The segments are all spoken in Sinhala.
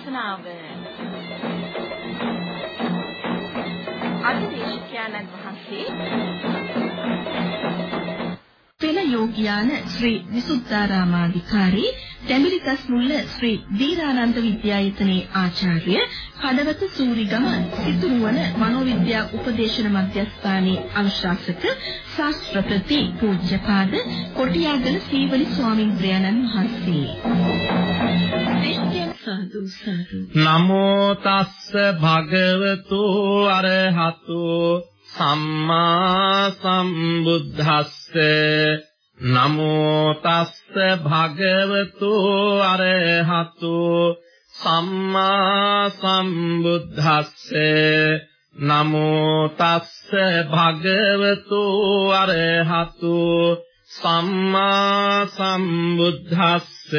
ධර්මානුශාසනාව අද දේශකයන්න් වහන්සේ පෙළ යෝග්‍යාන ශ්‍රී විසුද්ධාරාමාධිකාරී තැඹිලිකස් මුල්ල ශ්‍රී දීරානන්ද විද්‍යායතනයේ ආචාර්ය කඩවත සූරිගම සිතුරුවන මනෝවිද්‍යා උපදේශන මධ්‍යස්ථානයේ අනුශාසක ශාස්ත්‍රපති පූජ්‍යපාද කොටියාගල සීවලි ස්වාමීන් වහන්සේ. සාදු සාදු. නමෝ තස්ස භගවතු අරහතු සම්මා සම්බුද්දස්ස නමෝ තස්ස භගවතු අරහතු සම්මා සම්බුද්දස්ස නමෝ තස්ස භගවතු අරහතු සම්මා සම්බුද්දස්ස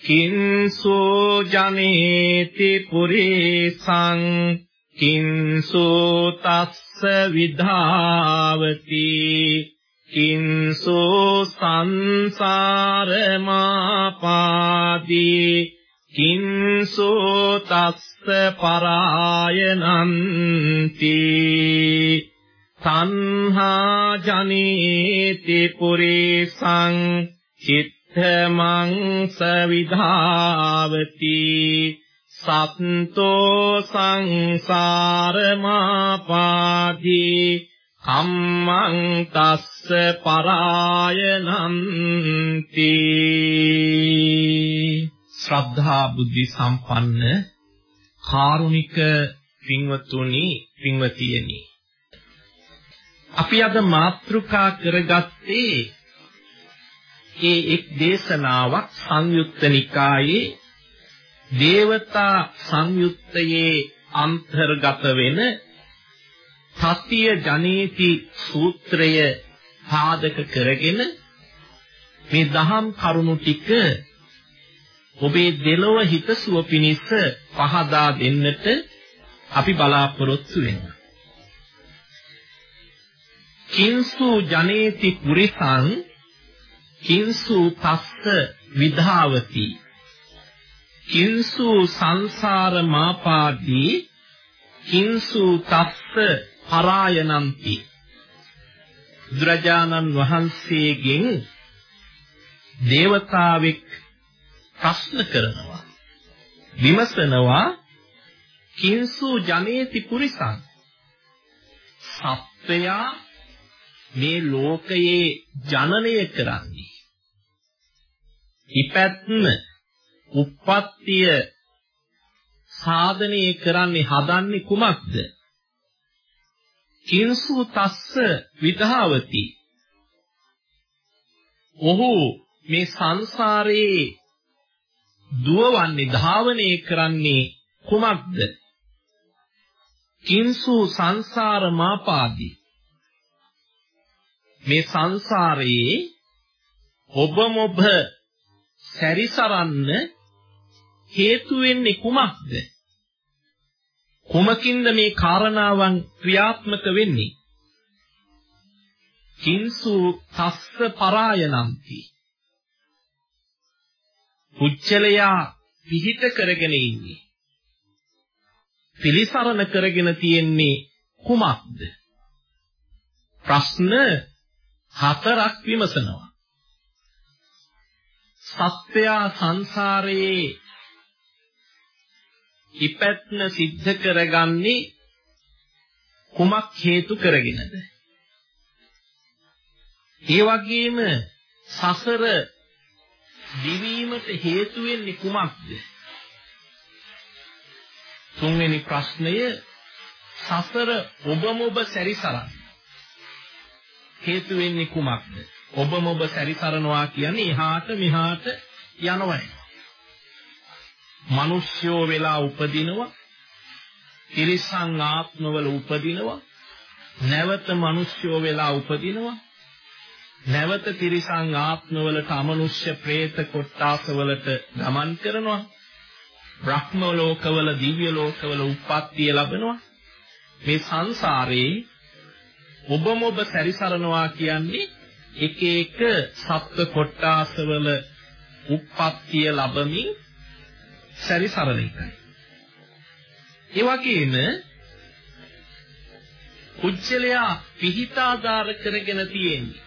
කිංසෝ ජනේති පුරිසං කිංසෝ තස්ස විධාවති කිංසෝ සංසාරමාපාදී කිංසෝ තස්ස පරායනන්ති තණ්හා ජනේති පුරිසං චිත්තමං සවිධාවති සත්තෝ සංසාරමාපාදී කම්මං තස්ස පරායනන්ති. ශ්‍රද්ධා බුද්ධි සම්පන්න කාරුණික පින්වතුනි පින්වතියනි. අපි අද මාතෘකා කරගත්තේ ඒ එක් දේශනාවක් සංයුක්ත නිකායේ දේවතා සංයුත්තයේ අන්තර්ගත වෙන සත්‍ය ජනේති සූත්‍රය පාදක කරගෙන මේ දහම් කරුණු ටික ඔබේ දෙලොව හිතසුව පිණිස පහදා දෙන්නට අපි බලාපොරොත්තු වෙනවා. කිංසු ජනේති පුරිසං කිංසු තස්ස විධාවති කිංසු සංසාර මාපාදී කිංසු තස්ස පරායනන්ති බුදුරජාණන් වහන්සේගෙන් දේවතාවෙක් ප්‍රශ්න කරනවා. විමසනවා කිංසු ජනේති පුරිසං. සත්වයා මේ ලෝකයේ ජනනය කරන්නේ. ඉපැත්ම උප්පත්තිය සාධනය කරන්නේ හදන්නේ කුමක්ද? කිංසු තස්ස විධාවති ඔහු මේ සංසාරේ දුවවන්නේ ධාවනය කරන්නේ කුමක්ද? කිංසු සංසාර මාපාදී. මේ සංසාරයේ ඔබ මොබ සැරිසරන්න හේතු වෙන්නේ කුමක්ද? කුමකින්ද මේ කාරණාවන් ක්‍රියාත්මක වෙන්නේ? කිංසු තස්ස පරායනಂತಿ. පුච්චලයා පිහිට කරගෙන ඉන්නේ. පිලිසරණ කරගෙන තියෙන්නේ කුමක්ද? ප්‍රශ්න හතරක් විමසනවා. සත්‍යයා සංසාරයේ ඉපැත්ම සිද්ධ කරගන්නේ කුමක් හේතු කරගෙනද? ඒ වගේම සසර දිවීමට හේතු වෙන්නේ කුමක්ද? තුන්වෙනි ප්‍රශ්නය සසර ඔබම ඔබ සැරිසරන්න හේතු වෙන්නේ කුමක්ද? ඔබම ඔබ සැරිසරනවා කියන්නේ එහාට මෙහාට යනවනේ. මිනිස්යෝ වෙලා උපදිනවා තිරිසන් ආත්මවල උපදිනවා නැවත මිනිස්යෝ වෙලා උපදිනවා නැවත තිරිසන් ආත්මවලට අමනුෂ්‍ය പ്രേත කොට්ටාසවලට ගමන් කරනවා බ්‍රහ්ම ලෝකවල දිව්‍ය ලෝකවල උප්පත්තිය ලැබෙනවා. මේ සංසාරේ ඔබම ඔබ සැරිසරනවා කියන්නේ එක එක සත්ත්ව කොට්ටාසවල උප්පත්තිය ලැබමින් සැරිසරන එකයි. ඒ වගේම කුජලයා පිහිටාදාර කරගෙන තියෙන්නේ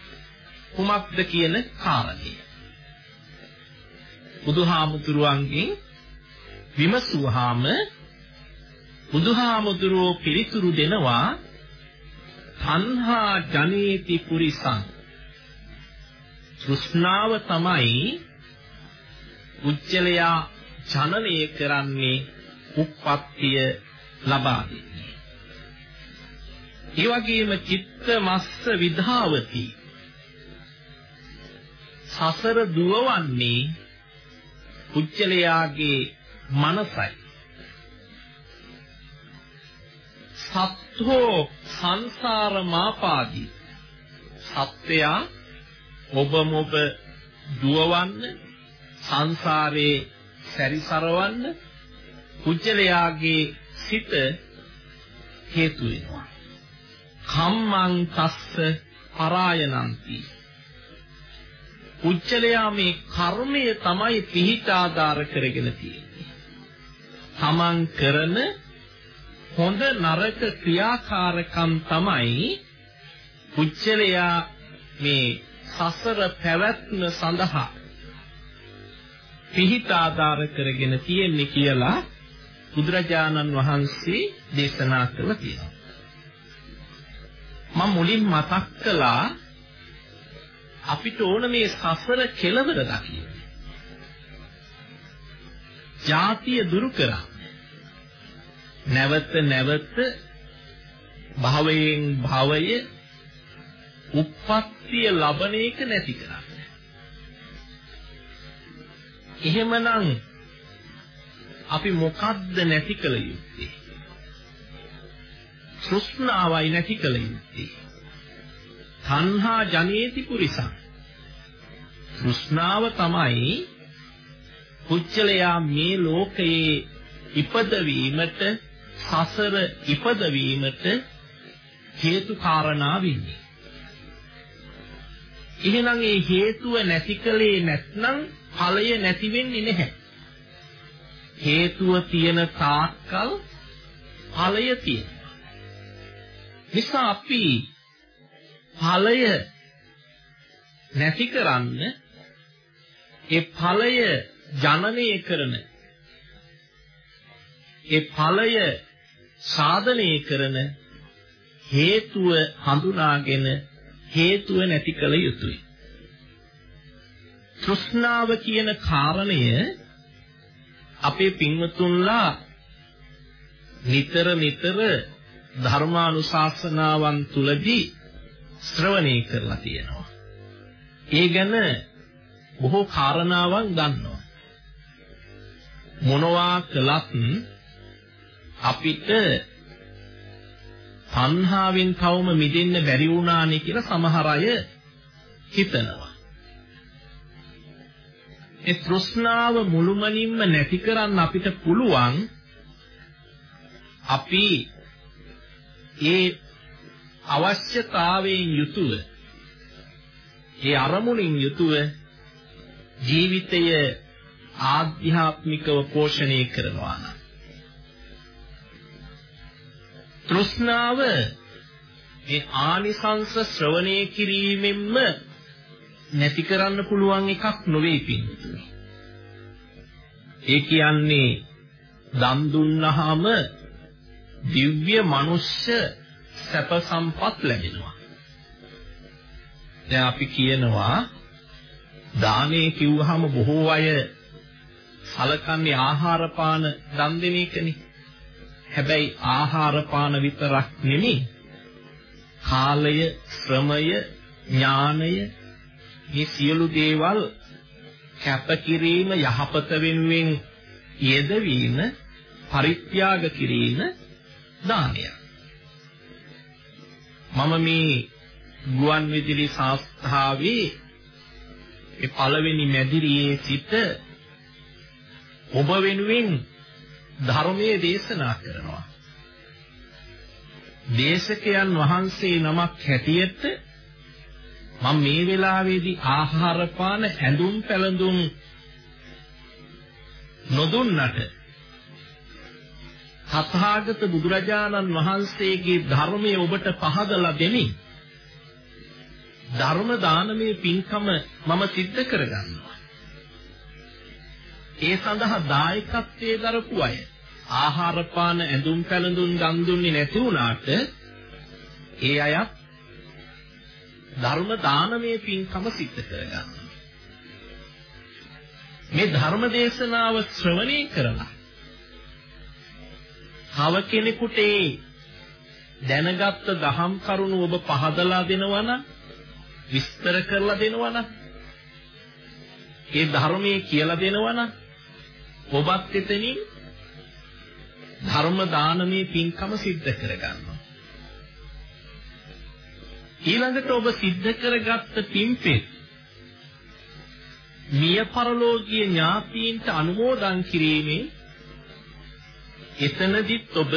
කුමක්ද කියන කාරණය. බුදුහාමුදුරුවන්ගෙන් විමසුවාම බුදුහාමුදුරුවෝ පිළිතුරු දෙනවා තණ්හා ජනේති පුරිසං තෘෂ්ණාව තමයි උච්චලයා ජනනය කරන්නේ උප්පත්තිය ලබා දෙන්නේ. ඒ වගේම චිත්ත මස්ස විධාවති සසර දුවවන්නේ උච්චලයාගේ මනසයි. සත්හෝ සංසාර මාපාදී සත්වයා ඔබ මොබ දුවවන්න සංසාරේ සැරිසරවන්න කුජලයාගේ සිත හේතු වෙනවා. කම්මං තස්ස පරායනන්ති. කුජලයා මේ කර්මය තමයි පිහිටාදාර කරගෙන තියෙන්නේ. තමන් කරන හොඳ නරක ක්‍රියාකාරකම් තමයි කුජලයා මේ සසර පැවැත්ම සඳහා පිහිට ආධාර කරගෙන තියෙන්නේ කියලා බුදුරජාණන් වහන්සේ දේශනා කළා තියෙනවා. මම මුලින් මතක් කළා අපිට ඕන මේ සසර කෙලවර දකින්න. ජාතිය දුරු කරා. නැවත නැවත භවයෙන් භවය උප්පත්තිය ලබන එක නැති කරන්න. එහෙමනම් අපි මොකද්ද නැති කළ යුත්තේ? තෘෂ්ණාවයි නැති කළ යුත්තේ. තණ්හා ජනේති පුරිසං. තෘෂ්ණාව තමයි කුච්චලයා මේ ලෝකයේ ඉපදවීමට සසර ඉපදවීමට හේතු කාරණා වෙන්නේ. එහෙනම් ඒ හේතුව නැති කලේ නැත්නම් ඵලය නැති වෙන්නේ නැහැ. හේතුව තියෙන තාක්කල් ඵලය තියෙනවා. නිසා අපි ඵලය නැති කරන්න ඒ ඵලය ජනනය කරන ඒ ඵලය සාධනය කරන හේතුව හඳුනාගෙන හේතුව නැති කළ යුතුයි. තෘෂ්ණාව කියන කාරණය අපේ පින්වතුන්ලා නිතර නිතර ධර්මානුශාසනාවන් තුලදී ශ්‍රවණය කරලා තියෙනවා. ඒ ගැන බොහෝ කාරණාවන් දන්නවා. මොනවා කළත් අපිට තණ්හාවෙන් තවම මිදෙන්න බැරි වුණානේ කියලා සමහර අය හිතනවා. ඒ තෘෂ්ණාව මුළුමනින්ම නැති කරන්න අපිට පුළුවන් අපි ඒ අවශ්‍යතාවයෙන් යුතුව ඒ අරමුණින් යුතුව ජීවිතය ආධ්‍යාත්මිකව පෝෂණය කරනවා නම්. තෘෂ්ණාව මේ ආනිසංස ශ්‍රවණය කිරීමෙන්ම නැති කරන්න පුළුවන් එකක් නොවේ පින්තුනි. ඒ කියන්නේ දන් දුන්නාම දිව්‍ය මනුෂ්‍ය සැප සම්පත් ලැබෙනවා. දැන් අපි කියනවා දානේ කිව්වහම බොහෝ අය සලකන්නේ ආහාර පාන දන් දෙන එකනේ. හැබැයි ආහාර පාන විතරක් නෙමෙයි. කාලය, ශ්‍රමය, ඥානය මේ සියලු දේවල් කැපකිරීම යහපත වෙනුවෙන් යෙදවීම පරිත්‍යාග කිරීම දානයක්. මම මේ ගුවන් විදුලි සංස්ථාවේ ඒ පළවෙනි මැදිරියේ සිට ඔබ වෙනුවෙන් ධර්මයේ දේශනා කරනවා. දේශකයන් වහන්සේ නමක් හැටියට මම මේ වෙලාවේදී ආහාර පාන ඇඳුම් පැළඳුම් නොදුන්නට තථාගත බුදුරජාණන් වහන්සේගේ ධර්මය ඔබට පහදලා දෙමින් ධර්ම දානමේ පින්කම මම සිද්ධ කරගන්නවා. ඒ සඳහා දායකත්වයේ දරපු අය ආහාර පාන ඇඳුම් පැළඳුම් දන් දුන්නේ නැති වුණාට ඒ අයත් ධර්ම දානමේ පින්කම සිද්ධ කරගන්නවා. මේ ධර්ම දේශනාව ශ්‍රවණය කරලා තව කෙනෙකුට ඒ දැනගත්ත දහම් කරුණු ඔබ පහදලා දෙනවනම් විස්තර කරලා දෙනවනම් ඒ ධර්මයේ කියලා දෙනවනම් ඔබත් එතනින් ධර්ම දානමේ පින්කම සිද්ධ කරගන්නවා ඊළඟට ඔබ සිද්ධ කරගත්ත පින්පෙත් මිය පරලෝකීය ඥාතීන්ට අනුමෝදන් කිරීමේ එතනදිත් ඔබ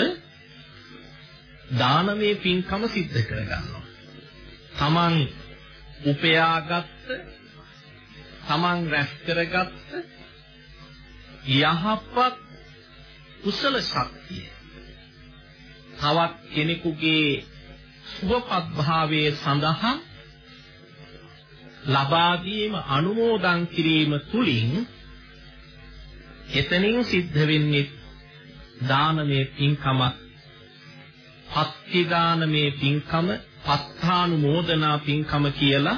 දානමේ පින්කම සිද්ධ කරගන්නවා. තමන් උපයාගත්ත තමන් රැස් කරගත්ත යහපත් කුසල ශක්තිය තවත් කෙනෙකුගේ සුවපත් භාවයේ සඳහා ලබා දීම අනුමෝදන් කිරීම තුලින් එතනින් සිද්ධ වෙන්නේ දානමේ පින්කමක් පත්ති දානමේ පින්කම පත්තානුමෝදනා පින්කම කියලා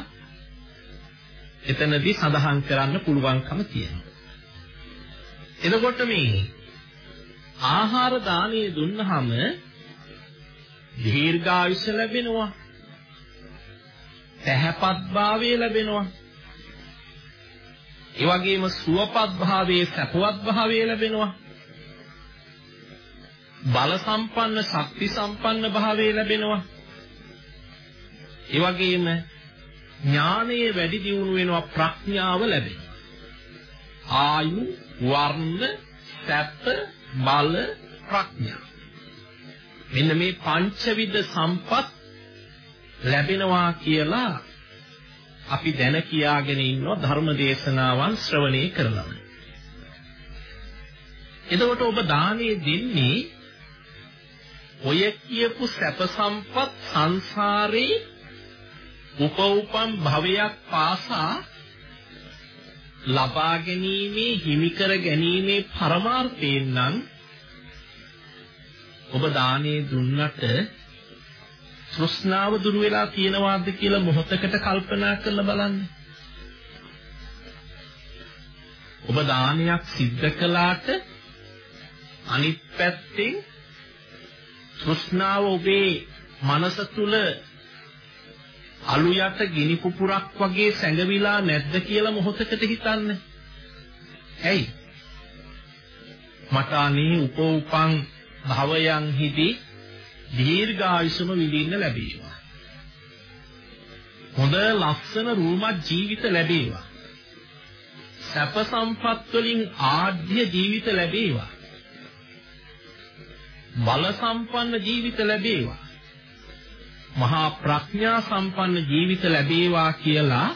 එතනදී සඳහන් කරන්න පුළුවන්කම තියෙනවා. එතකොට මේ ආහාර දානය දුන්නාම දීර්ඝායුෂ ලැබෙනවා. පැහැපත් භාවය ලැබෙනවා. ඒ වගේම සුවපත් භාවයේ සැපවත් භාවය ලැබෙනවා. බල සම්පන්න ශක්ති සම්පන්න භාවය ලැබෙනවා. ඒ වගේම ඥානයේ වැඩි දියුණු වෙනවා ප්‍රඥාව ලැබෙනවා. ආයු වර්ණ සැප බල ප්‍රඥා මෙන්න මේ පංචවිධ සම්පත් ලැබෙනවා කියලා අපි දැන කියාගෙන ඉන්නවා ධර්ම දේශනාවන් ශ්‍රවණය කරනවා. එතකොට ඔබ දානේ දෙන්නේ ඔය කියපු සැප සම්පත් සංසාරේ උපෝපම් භවයක් පාසා ලබා ගැනීමේ හිමි කර ගැනීමේ පරමාර්ථයෙන් නම් ඔබ දානේ දුන්නට තෘෂ්ණාව දුරු වෙලා තියෙනවාද කියලා මොහොතකට කල්පනා කරලා බලන්න. ඔබ දානයක් සිද්ධ කළාට අනිත් පැත්තෙන් තෘෂ්ණාව ඔබේ මනස තුල අලු යට ගිනි පුපුරක් වගේ සැඟවිලා නැද්ද කියලා මොහොතකට හිතන්න. ඇයි? මට අනේ උපෝපං භවයන්හිදී දීර්ඝායුෂම විඳින්න ලැබේවා. හොඳ ලස්සන රූමත් ජීවිත ලැබේවා. සැප සම්පත් වලින් ආඩ්‍ය ජීවිත ලැබේවා. බල සම්පන්න ජීවිත ලැබේවා. මහා ප්‍රඥා සම්පන්න ජීවිත ලැබේවා කියලා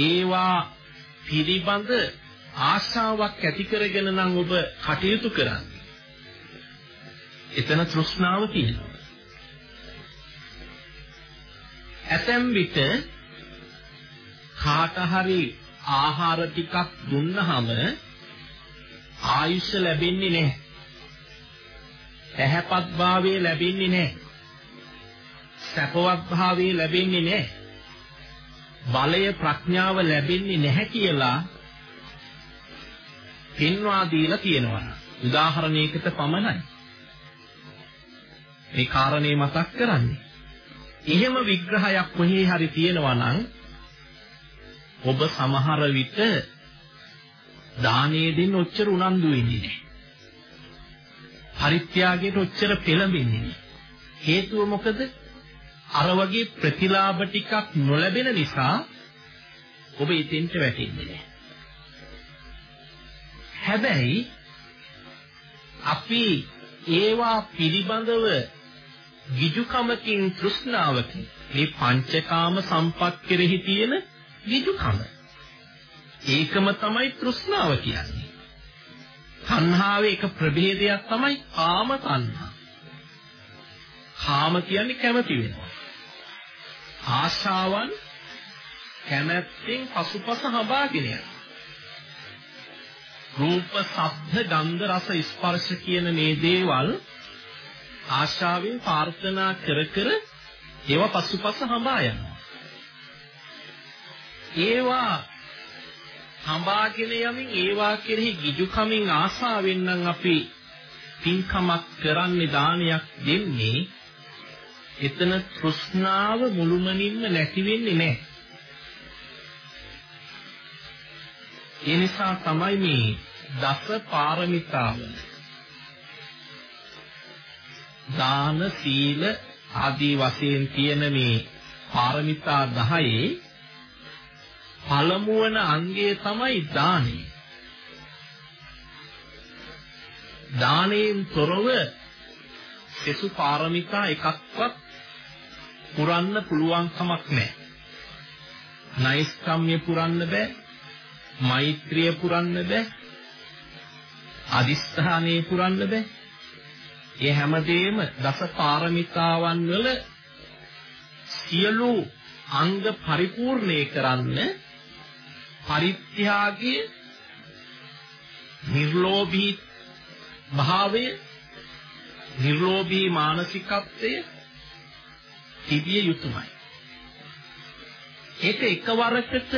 ඒවා පිළිබඳ ආශාවක් ඇති කරගෙන නම් ඔබ කටයුතු කරන්නේ. එතන තෘෂ්ණාව තියෙනවා. ඇතැම් විට කාට හරි ආහාර ටිකක් දුන්නහම ආයුෂ ලැබෙන්නේ නැහැ. ඇහැපත් භාවය ලැබෙන්නේ නැහැ. සැපවත් භාවය ලැබෙන්නේ නැහැ. බලය ප්‍රඥාව ලැබෙන්නේ නැහැ කියලා පෙන්වා දීලා තියෙනවා. උදාහරණයකට පමණයි. මේ කාරණේ මතක් කරන්නේ. එහෙම විග්‍රහයක් කොහේ හරි තියෙනවා නම් ඔබ සමහර විට දානයේ දෙන්න ඔච්චර උනන්දු වෙන්නේ නැහැ. පරිත්‍යාගයට ඔච්චර පෙළඹෙන්නේ නැහැ. හේතුව මොකද? අර වගේ ප්‍රතිලාභ ටිකක් නොලැබෙන නිසා ඔබ ඉතින්ට වැටෙන්නේ නැහැ. හැබැයි අපි ඒවා පිළිබඳව විජුකමකින් තෘෂ්ණාවකින් මේ පංචකාම සම්පත් කෙරෙහි තියෙන විජුකම. ඒකම තමයි තෘෂ්ණාව කියන්නේ. තණ්හාවේ එක ප්‍රභේදයක් තමයි කාම තණ්හා. කාම කියන්නේ කැමති වෙනවා. ආශාවන් කැමැත්තෙන් පසුපස හඹාගෙන යනවා. රූප, ශබ්ද, ගන්ධ, රස, ස්පර්ශ කියන මේ දේවල් ආශාවෙන් ප්‍රාර්ථනා කර කර ඒවා පසුපස හඹා යනවා. ඒවා හඹාගෙන යමින් ඒවා කෙරෙහි ගිජුකමින් ආසාවෙන් නම් අපි පින්කමක් කරන්නේ දානයක් දෙන්නේ එතන තෘෂ්ණාව මුළුමනින්ම නැති වෙන්නේ නැහැ. ඒ නිසා තමයි මේ දස පාරමිතාව දාන සීල ආදී වශයෙන් තියෙන මේ පාරමිතා 10 පළමු වන අංගය තමයි දානය. දානයෙන් තොරව සසු පාරමිතා එකක්වත් පුරන්න පුළුවන් කමක් නැහැ. නෛෂ්ක්‍රම්‍ය පුරන්න බෑ. මෛත්‍රිය පුරන්න බෑ. අදිස්ථානේ පුරන්න බෑ. ඒ හැමදේම දස පාරමිතාවන් වල සියලු අංග පරිපූර්ණේ කරන්න පරිත්‍යාගය නිර්ලෝභී භාවය නිර්ලෝභී මානසිකත්වය තිබිය යුතුමයි. ඒක එකවරකට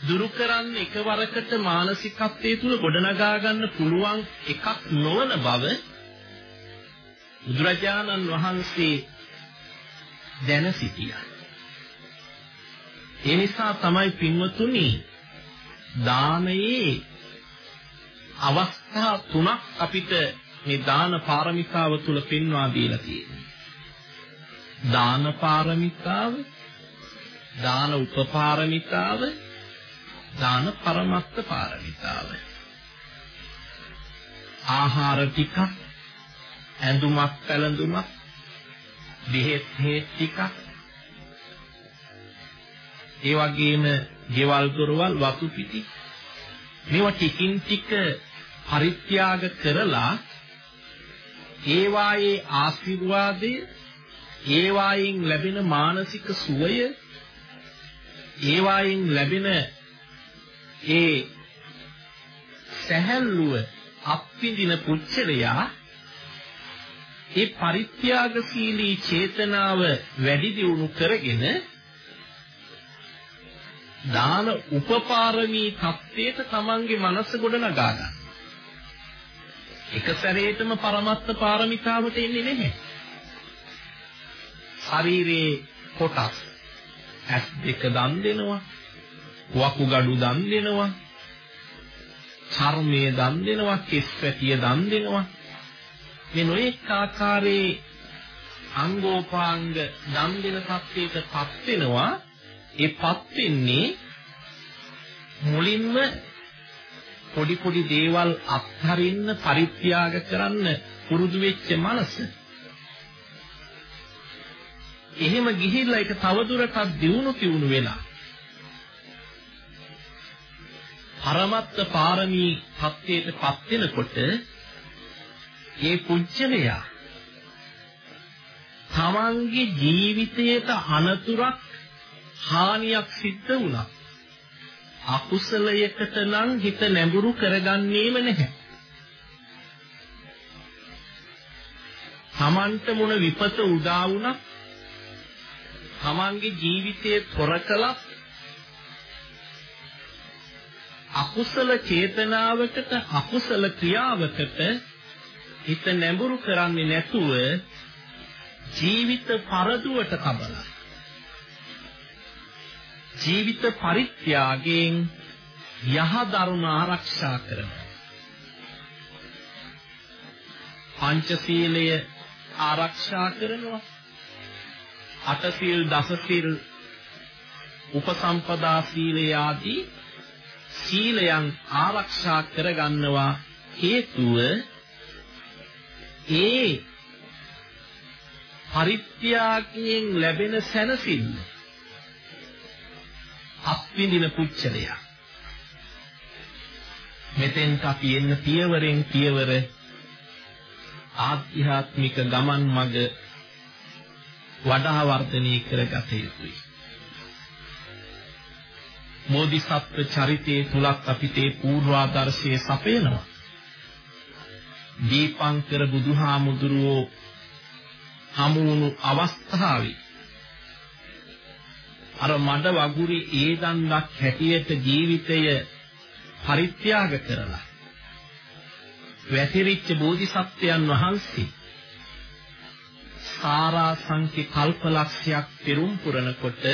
දුරු කරන්න එකවරකට මානසිකත්වයේ තුල ගොඩනගා ගන්න පුළුවන් එකක් නොවන බව බුදුරජාණන් වහන්සේ දැන සිටියා. ඒ නිසා තමයි පින්වතුනි දානයේ අවස්ථා තුනක් අපිට මේ දාන පාරමිතාව තුල පෙන්වා දීලා තියෙනවා. දාන පාරමිතාව, දාන උපපාරමිතාව, දාන පරමත්ත පාරමිතාව. ආහාර ටිකක්, ඇඳුමක් පැළඳුමක්, බෙහෙත් හේත් ටිකක්, ඒ වගේම ගෙවල් දොරවල් වතු පිටි. මේවා ටිකින් ටික පරිත්‍යාග කරලා ඒවායේ ආශිර්වාදය ඒවායින් ලැබෙන මානසික සුවය ඒවායින් ලැබෙන ඒ සැහැල්ලුව අප්පිඳින පුච්චලයා ඒ පරිත්‍යාගශීලී චේතනාව වැඩි දියුණු කරගෙන දාන උපපාරමී தත්ත්වයට තමන්ගේ මනස ගොඩනගා ගන්න. එක සැරේටම පරමත්ත පාරමිතාවට එන්නේ නැහැ. ශරීරයේ කොටස් ඇස් දෙක දන් දෙනවා, වකුගඩු දන් දෙනවා, චර්මයේ දන් දෙනවා, කෙස් පැටිය දන් දෙනවා. මේ නොඑක ආකාරයේ අංගෝපාංග දන් දෙන තත්ත්වයකටපත් වෙනවා. ඒපත් වෙන්නේ මුලින්ම පොඩි පොඩි දේවල් අත්හරින්න පරිත්‍යාග කරන්න පුරුදු වෙච්ච මනස. එහෙම ගිහිල්ලා ඒක තවදුරටත් දියුණු තියුණු වෙලා. පරමත්ත පාරමී தත්ත්වයටපත් වෙනකොට ඒ පුජ්‍යලයා තමන්ගේ ජීවිතයට අනතුරක් හානියක් සිද්ධ වුණා. අකුසලයකට නම් හිත නැඹුරු කරගන්නේම නැහැ. තමන්ට මොන විපත උදා වුණා තමන්ගේ ජීවිතයේ තොර කළා අකුසල චේතනාවකට අකුසල ක්‍රියාවකට හිත නැඹුරු කරන්නේ නැතුව ජීවිත පරදුවට කබලා ජීවිත පරිත්‍යාගයෙන් යහ දරුණ ආරක්ෂා කරනවා. පංචශීලය ආරක්ෂා කරනවා. අටසිල් දසසිල් උපසම්පදා සීලය ආදී සීලයන් ආරක්ෂා කරගන්නවා හේතුව ඒ පරිත්‍යාගයෙන් ලැබෙන සැනසෙල්ල අත්විඳින පුච්චලයා මෙතෙන්ට අපි එන්න පියවරෙන් පියවර ආධ්‍යාත්මික ගමන් මඟ වඩා වර්ධනය කරගත යුතුයි. බෝධිසත්ව චරිතයේ තුලත් අපිට පූර්වාදර්ශයේ සපයනවා. දීපංකර බුදුහාමුදුරුවෝ හමු වුණු අවස්ථාවේ අර මඩ වගුරේ ඒ දණ්ඩක් හැටියට ජීවිතය පරිත්‍යාග කරලා වැතිරිච්ච බෝධිසත්වයන් වහන්සේ සාරා සංකේ කල්පලක්ෂයක් පෙරම් පුරනකොට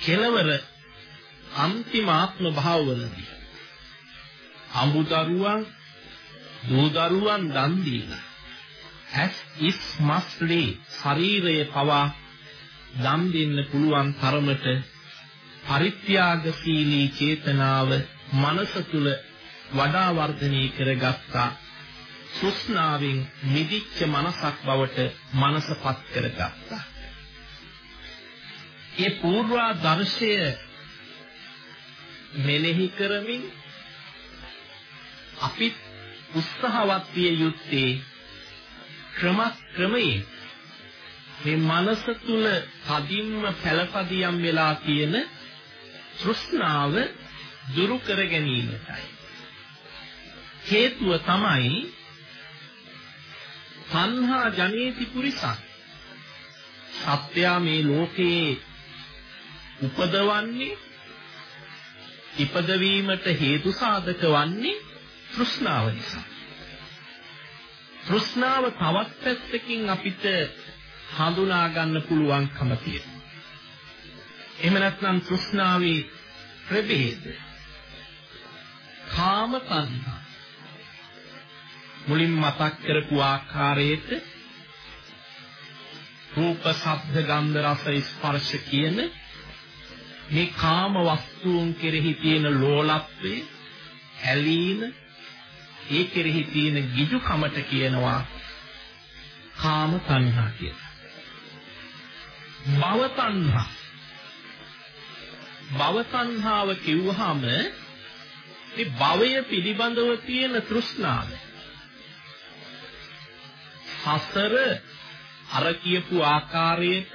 කෙලවර අන්තිම ආත්ම භාවවලදී අඹුදරුවන් දූදරුවන් දන් දීලා as if must lay ශරීරයේ පවා දන් දෙන්න පුළුවන් තරමට පරිත්‍යාගශීලී චේතනාව මනස තුල වඩා වර්ධනය කරගත්තා. සුස්නාවෙන් මිදිච්ච මනසක් බවට මනසපත් කරගත්තා. ඒ පූර්වාදර්ශය මෙනෙහි කරමින් අපි උත්සාහවත් විය යුත්තේ ක්‍රමක්‍රමයෙන් මේ මනස තුල කදින්ම පළපදියම් වෙලා තියෙන තෘෂ්ණාව දුරු කර ගැනීමටයි. හේතුව තමයි සංහා ජනේති පුරිසං සත්‍යා මේ ලෝකයේ උපදවන්නේ ඉපදවීමට හේතු සාධක වන්නේ තෘෂ්ණාව නිසා. තෘෂ්ණාව තවත් පැත්තකින් අපිට හඳුනා ගන්න පුළුවන්කම තියෙනවා. එහෙම නැත්නම් තෘෂ්ණාවේ ප්‍රභේද කාම තණ්හා මුලින් මතක් කරපු ආකාරයට රූප, ශබ්ද, ගන්ධ, රස, ස්පර්ශ කියන මේ කාම වස්තුන් කෙරෙහි තියෙන ලෝලත්වය, ඇලීම, ඒ කෙරෙහි තියෙන ගිජුකමට කියනවා කාම තණ්හා කියලා. භව තණ්හා. භව තණ්හාව කිව්වහම මේ භවය පිළිබඳව තියෙන තෘෂ්ණාව. සසර අර කියපු ආකාරයට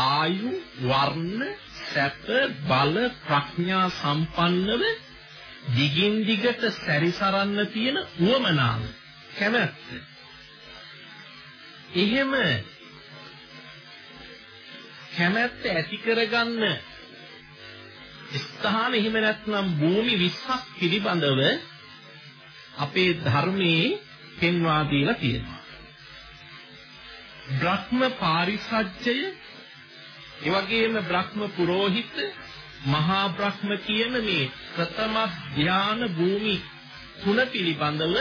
ආයු වර්ණ සැප බල ප්‍රඥා සම්පන්නව දිගින් දිගට සැරිසරන්න තියෙන උවමනාව කැමැත්ත. එහෙම කැමැත්ත ඇති කරගන්න ස්ථාන එහෙම නැත්නම් භූමි 20ක් පිළිබඳව අපේ ධර්මයේ පෙන්වා දීලා තියෙනවා. බ්‍රහ්ම පාරිසජ්ජය ඒ වගේම බ්‍රහ්ම පුරোহিত මහා බ්‍රහ්ම කියන මේ ප්‍රථම ධාන භූමි තුන පිළිබඳව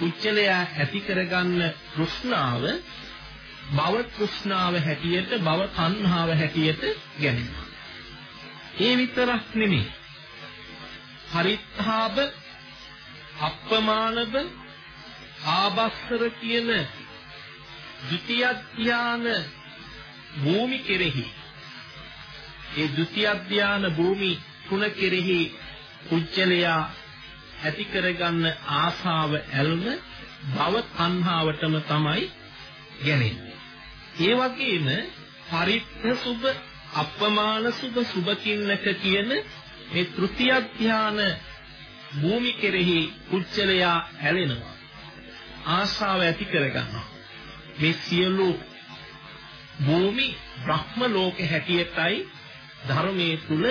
උච්චලය ඇති කරගන්න තෘෂ්ණාව භව තෘෂ්ණාව හැටියට භව තණ්හාව හැටියට ගැනෙනවා. ඒ විතරක් නෙමෙයි. පරිත්තාබ අප්පමානබ ආබස්සර කියන ද්විතිය ධාන භූමි කෙරෙහි ඒ ဒုတိ ය ධාන භූමි තුන කෙරෙහි කුජලයා ඇති කරගන්න ආසාව ඇල්ම භව තණ්හාවටම තමයි ගැනෙන්නේ. ඒ වගේම පරිත්ත සුබ අපමාන සුබ සුබකින්නක කියන මේ තෘතිය ධාන භූමි කෙරෙහි කුජලයා ඇලෙනවා. ආශාව ඇති කරගන්නවා. මේ සියලු භූමි බ්‍රහ්ම ලෝක හැටියටයි ධර්මයේ තුල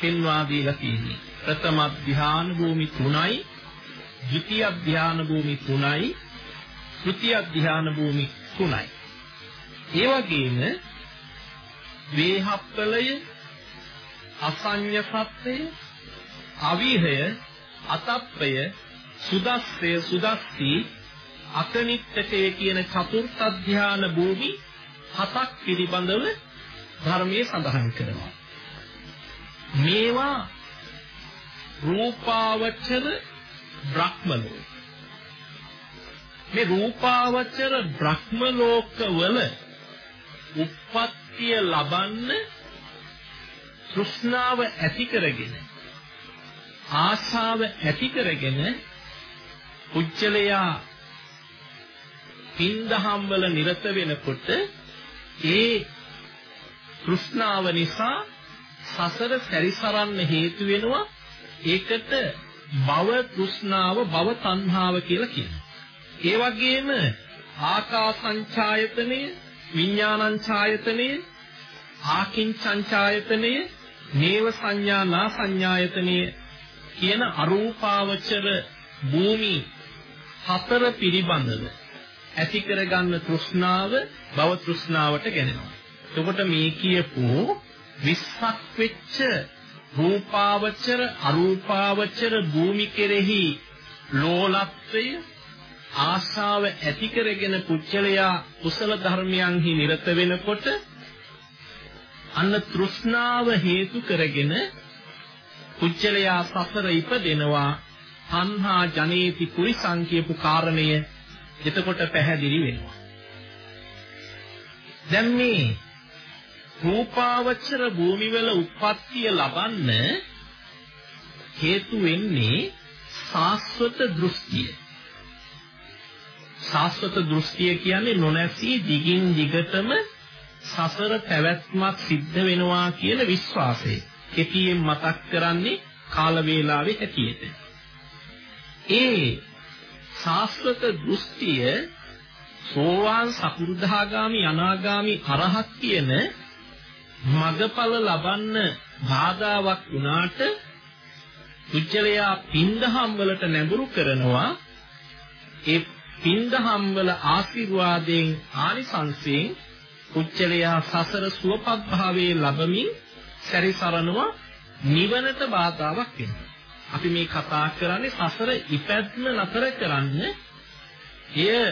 පෙන්වා දීලා තියෙන්නේ. ප්‍රථම ධ්‍යාන භූමි 3යි, ද්විතිය ධ්‍යාන භූමි 3යි, තෘතිය ධ්‍යාන භූමි 3යි. ඒ වගේම වේහප්පලය, අසඤ්ඤ සත්‍යය, අවිහය, අතප්පය, සුදස්සය, සුදස්සී, අකනිට්ඨකය කියන චතුර්ථ ධ්‍යාන භූමි හතක් පිළිබඳව ධර්මයේ සඳහන් කරනවා. මේවා රූපාවචර බ්‍රහ්ම ලෝක. මේ රූපාවචර බ්‍රහ්ම ලෝකවල උප්පත්තිය ලබන්න තෘෂ්ණාව ඇති කරගෙන ආශාව ඇති කරගෙන කුජලයා පින්දහම් වල නිරත වෙනකොට ඒ තෘෂ්ණාව නිසා සසර සැරිසරන්න හේතු වෙනවා ඒකට භව තෘෂ්ණාව භව තණ්හාව කියලා කියනවා ඒ වගේම ආකාසංඡායතනය විඥානංඡායතනය ආකින්චංඡායතනය නේව සංඥා නා සංඥායතනය කියන අරූපාවචර භූමි හතර පිළිබඳව ඇති කරගන්න තෘෂ්ණාව භව තෘෂ්ණාවට ගෙනෙනවා. එතකොට මේ කියපු 20ක් වෙච්ච රූපාවචර අරූපාවචර භූමි කෙරෙහි ලෝලත්වය ආශාව ඇති කරගෙන පුච්චලයා කුසල ධර්මයන්හි නිරත වෙනකොට අන්න තෘෂ්ණාව හේතු කරගෙන පුච්චලයා සසර ඉපදෙනවා තණ්හා ජනේති පුරිසං කියපු කාරණය එතකොට පැහැදිලි වෙනවා. දැන් මේ රූපාවචර භූමිවල උප්පත්තිය ලබන්න හේතු වෙන්නේ සාස්වත දෘෂ්ටිය සාස්වත දෘෂ්ටිය කියන්නේ නොනැසී දිගින් දිගටම සසර පැවැත්මක් සිද්ධ වෙනවා කියන විශ්වාසය. කෙටියෙන් මතක් කරන්නේ කාල වේලාවේ හැටියට. ඒ සාස්වත දෘෂ්ටිය සෝවාන් සකු르දාගාමි අනාගාමි අරහත් කියන මගඵල ලබන්න බාධාවක් වුණාට කුජලයා පින්දහම් වලට නැඹුරු කරනවා. ඒ පින්දහම් වල ආශිර්වාදයෙන් ආනිසංසයෙන් කුච්චලයා සසර සුවපත් භාවයේ ලැබමින් සැරිසරනවා නිවනට බාධාවක් වෙනවා. අපි මේ කතා කරන්නේ සසර ඉපැත්ම නතර කරන්න. එය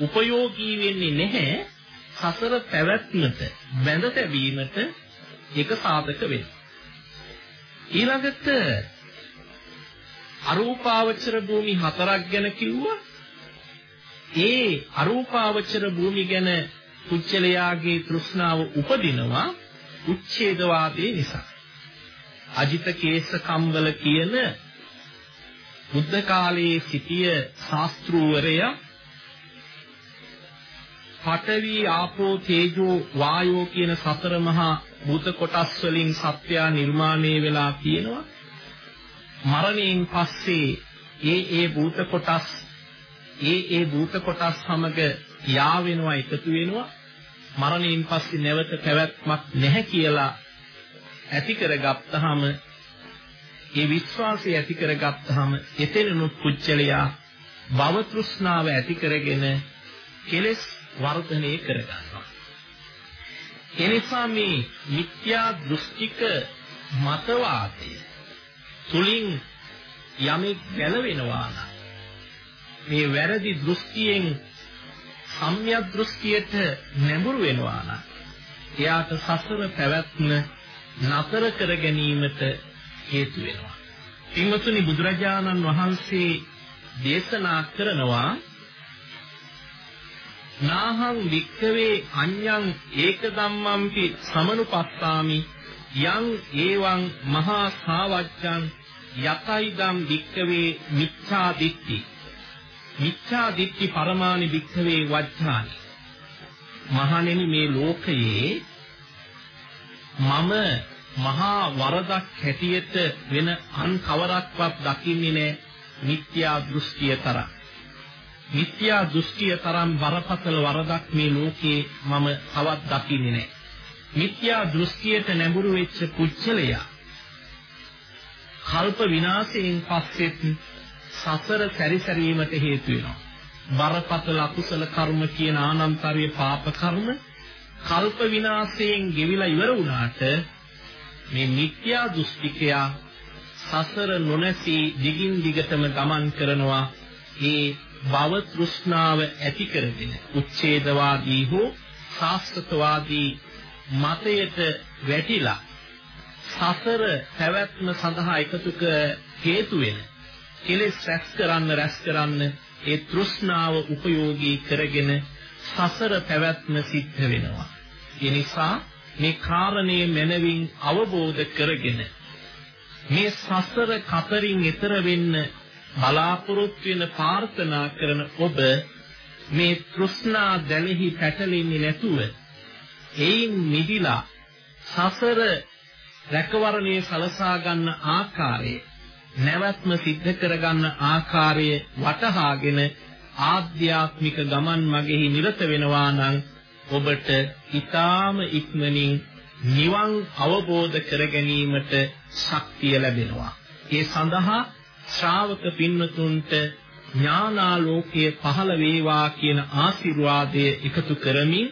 උපයෝගී වෙන්නේ නැහැ. සසර පැවැත්මට බැඳ තැබීමට ඒක සාධක වෙනවා. ඊළඟට අරූපාවචර භූමි හතරක් ගැන කිව්වා ඒ අරූපාවචර භූමි ගැන කුච්චලයාගේ තෘෂ්ණාව උපදිනවා උච්ඡේදවාදයේ නිසා. අජිත කේස කම්බල කියන බුද්ධ කාලයේ සිටිය ශාස්ත්‍රූවරයා පඨවි ආපෝ තේජෝ වායෝ කියන සතර මහා භූත කොටස් වලින් සත්‍යය නිර්මාණය වෙලා තියෙනවා. මරණයෙන් පස්සේ ඒ ඒ භූත කොටස් ඒ ඒ භූත කොටස් සමග යා වෙනවා එකතු වෙනවා. මරණයෙන් පස්සේ නැවත පැවැත්මක් නැහැ කියලා ඇති කරගත්තාම ඒ විශ්වාසය ඇති කරගත්තාම එතෙනුත් කුච්චලයා භව තෘෂ්ණාව ඇති කරගෙන කෙලෙස් වර්ධනය කරගන්නවා එනිසා මේ මිත්‍යා දෘෂ්ටික මතවාදය තුලින් යමෙක් ගැලවෙනවා නම් මේ වැරදි දෘෂ්ටියෙන් සම්‍යක් දෘෂ්ටියට නැඹුරු වෙනවා නම් එයාට සසර පැවැත්ම නතර කර ගැනීමට හේතු වෙනවා. පින්වතුනි බුදුරජාණන් වහන්සේ දේශනා කරනවා නාහං වික්කවේ අඤ්ඤං ඒක ධම්මම්පි සමනුපස්සාමි යං ඒවං මහා සාවච්ඡං යතයිදම් වික්කවේ මිච්ඡා දිට්ඨි මිච්ඡා දිට්ඨි පරමානි වික්ඛවේ වජ්ජානි මහණෙනි මේ ලෝකයේ මම මහා වරදක් හැටියට වෙන අන් කවරක්වත් දකින්නේ නැහැ මිත්‍යා දෘෂ්ටිය තරම්. මිත්‍යා දෘෂ්ටිය තරම් බරපතල වරදක් මේ ලෝකේ මම තවත් දකින්නේ නැහැ මිත්‍යා දෘෂ්ටියට නැඹුරු වෙච්ච පුච්චලයා කල්ප විනාශයෙන් පස්සෙත් සසර සැරිසැරීමට හේතු වෙනවා. බරපතල අකුසල කර්ම කියන ආනන්තරීය පාප කර්ම කල්ප විනාශයෙන් ගෙවිලා ඉවර වුණාට මේ මිත්‍යා දෘෂ්ටිකයා සසර නොනැසී දිගින් දිගටම ගමන් කරනවා ඒ භව තෘෂ්ණාව ඇති කරගෙන උච්ඡේදවාදී හෝ සාස්ත්‍රවාදී මතයට වැටිලා සසර පැවැත්ම සඳහා එකතුක හේතු වෙන කෙලෙස් රැස් කරන්න රැස් කරන්න ඒ තෘෂ්ණාව උපයෝගී කරගෙන සසර පැවැත්ම සිද්ධ වෙනවා. ඒ නිසා මේ කාරණේ මනවින් අවබෝධ කරගෙන මේ සසර කතරින් එතර වෙන්න බලාපොරොත්තු වෙන ප්‍රාර්ථනා කරන ඔබ මේ තෘෂ්ණා දැලෙහි පැටලෙන්නේ නැතුව එයින් මිදිලා සසර රැකවරණයේ සලසා ගන්න ආකාරය නැවත්ම සිද්ධ කරගන්න ආකාරය වටහාගෙන ආධ්‍යාත්මික ගමන් මගෙහි නිරත වෙනවා නම් ඔබට ඊටාම ඉක්මනින් නිවන් අවබෝධ කර ගැනීමට ශක්තිය ලැබෙනවා. ඒ සඳහා ශ්‍රාවක පින්වතුන්ට ඥානාලෝකයේ පහළ වේවා කියන ආශිර්වාදය එකතු කරමින්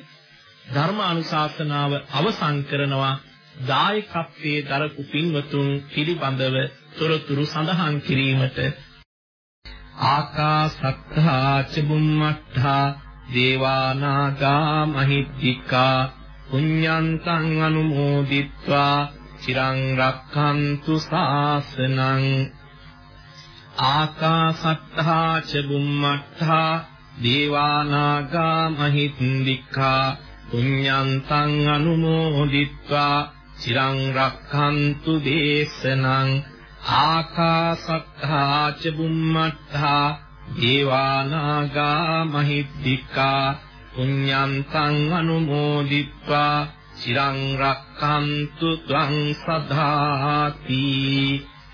ධර්මානුශාසනාව අවසන් කරනවා. දායකත්වයේ දරපු පින්වතුන් පිළිබඳව තොරතුරු සඳහන් කිරීමට ආකාසත්තා ච බුම්මත්තා දේවානාගා මහිත්‍තිකා පුඤ්ඤන්තං අනුමෝදිත්වා. චිරං රක්ඛන්තු ශාසනං ආකාසත්තා ච බුම්මත්තා දේවානාගා මහිත්‍තිකා පුඤ්ඤන්තං අනුමෝදිත්වා චිරං රක්ඛන්තු දේශනං. ආකාසත්තා ච බුම්මත්තා දේවානාගා මහිද්దికා පුඤ්ඤන්තං අනුමෝදිත්වා චිරං රක්ඛන්තු ත්වං සදාති.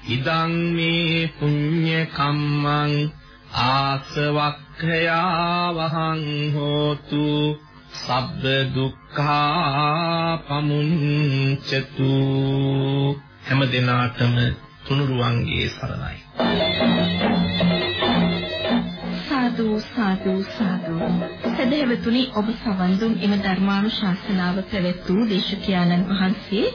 ඉදං මේ පුඤ්ඤ කම්මං ආසවක්ඛයා වහං හෝතු සබ්බ දුක්ඛා පමුංචතු හැම දිනාටම තුනුරුවන්ගේ සරණයි. සාදු සාදු සාදු. සදහෙවතුනි ඔබ සවන් දුන් එම ධර්මානුශාසනාව පැවැත් වූ දේශකයාණන් වහන්සේ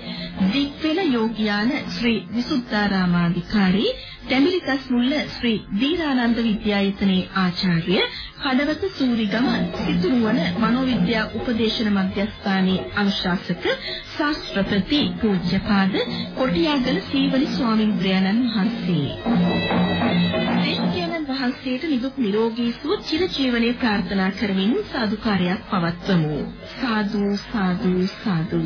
දික්වෙල යෝග්‍යාන ශ්‍රී විසුද්ධාරාමාධිකාරී තැඹිලිකස් මුල්ල ශ්‍රී දීරානන්ද විද්‍යායතනයේ ආචාර්ය කඩවත සූරිගම සිතුරුවන මනෝවිද්‍යා උපදේශන මධ්‍යස්ථානයේ අනුශාසක ශාස්ත්‍රපති පූජ්‍යපාද කොටියාගල සීවලි ස්වාමීන් වහන්සේ. දේශකයන්න් වහන්සේට නිදුක් නිරෝගී සුව චිරජීවනයේ ප්‍රාර්ථනා කරමින් සාදුකාරයක් පවත්වමු. සාදු සාදු සාදු.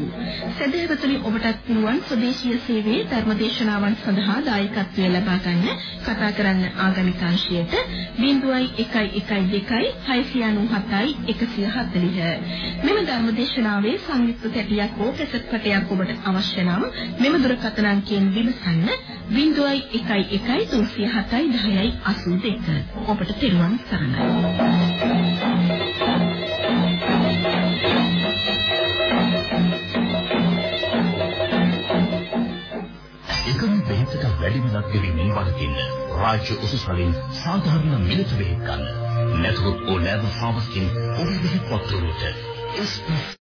සදහවතුනි ඔබටත් පුළුවන් ස්වදේශීය සේවයේ ධර්මදේශනාවන් සඳහා දායකත්වය ලබා ගන්න කතා කරන්න ආගමික අංශයට 0112 697 140. මෙම ධර්මදේශනාවේ සංයුක්ත කැටියක් හෝ කැසට් පටයක් ඔබට අවශ්‍ය නම් මෙම දුරකථන අංකයෙන් විමසන්න 0111 307 10යි 82. ඔබට තෙරුවන් සරණයි. එකම බෙහෙතක වැඩි මිලක් ගෙවීමෙන් වළකින්න. රාජ්‍ය උසස්වලින් සාධාරණ මිලට බෙහෙත් ගන්න. නැතුත් ඕනෑම ෆාමස්කින් ඔබේ බෙහෙත් පත්‍රවලට